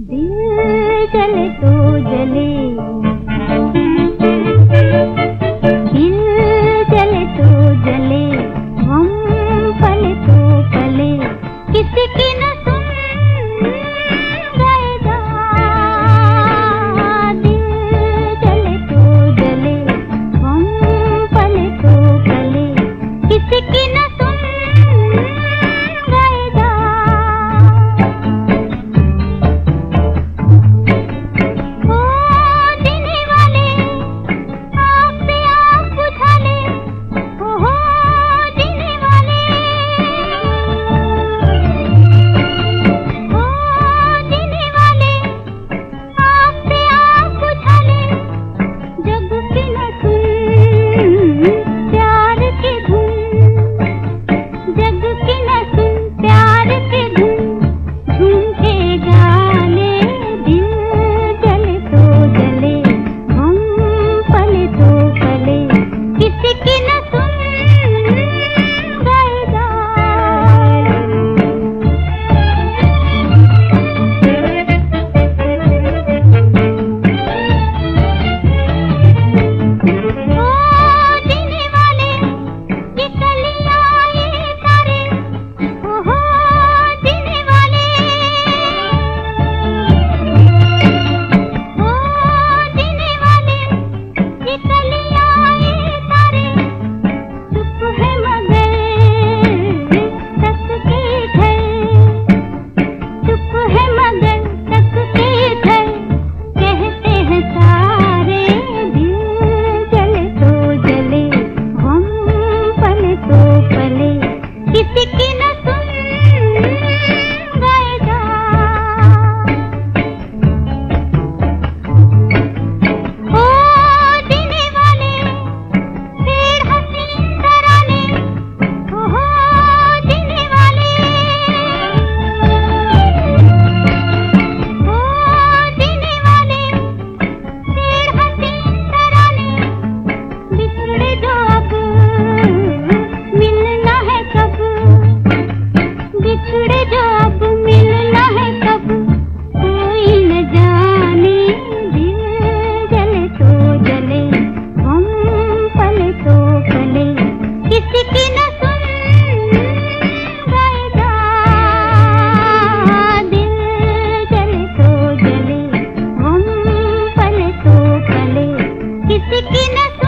दिल जले तो जले। corazón.